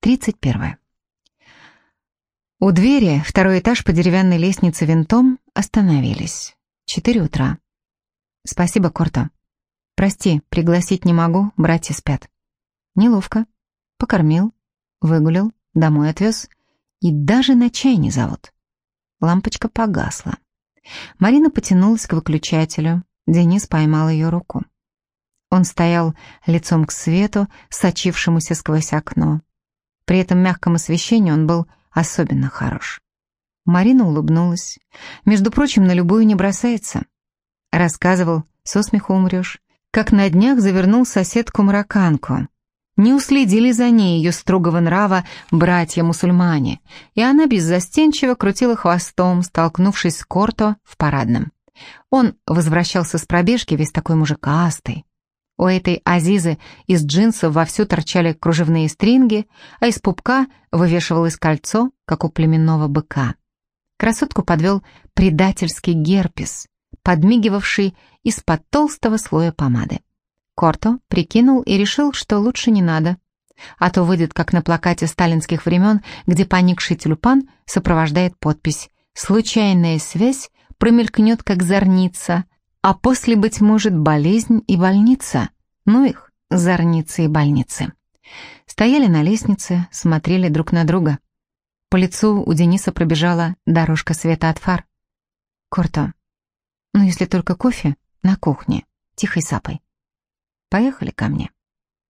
31. У двери, второй этаж по деревянной лестнице винтом, остановились. Четыре утра. Спасибо, Корто. Прости, пригласить не могу, братья спят. Неловко. Покормил, выгулил, домой отвез. И даже на чай не зовут. Лампочка погасла. Марина потянулась к выключателю. Денис поймал ее руку. Он стоял лицом к свету, сочившемуся сквозь окно. При этом мягком освещении он был особенно хорош. Марина улыбнулась. Между прочим, на любую не бросается. Рассказывал, со смеху умрешь, как на днях завернул соседку-марокканку. Не уследили за ней ее строгого нрава братья-мусульмане, и она беззастенчиво крутила хвостом, столкнувшись с Корто в парадном. Он возвращался с пробежки весь такой мужикастый, у этой Азизы из джинсов вовсю торчали кружевные стринги, а из пупка вывешивалось кольцо, как у племенного быка. Красотку подвел предательский герпес, подмигивавший из-под толстого слоя помады. Корто прикинул и решил, что лучше не надо, а то выйдет, как на плакате сталинских времен, где поникший тюльпан сопровождает подпись «Случайная связь промелькнет, как зорница», а после, быть может, болезнь и больница. Ну их, зорницы и больницы. Стояли на лестнице, смотрели друг на друга. По лицу у Дениса пробежала дорожка света от фар. «Корто, ну если только кофе, на кухне, тихой сапой. Поехали ко мне».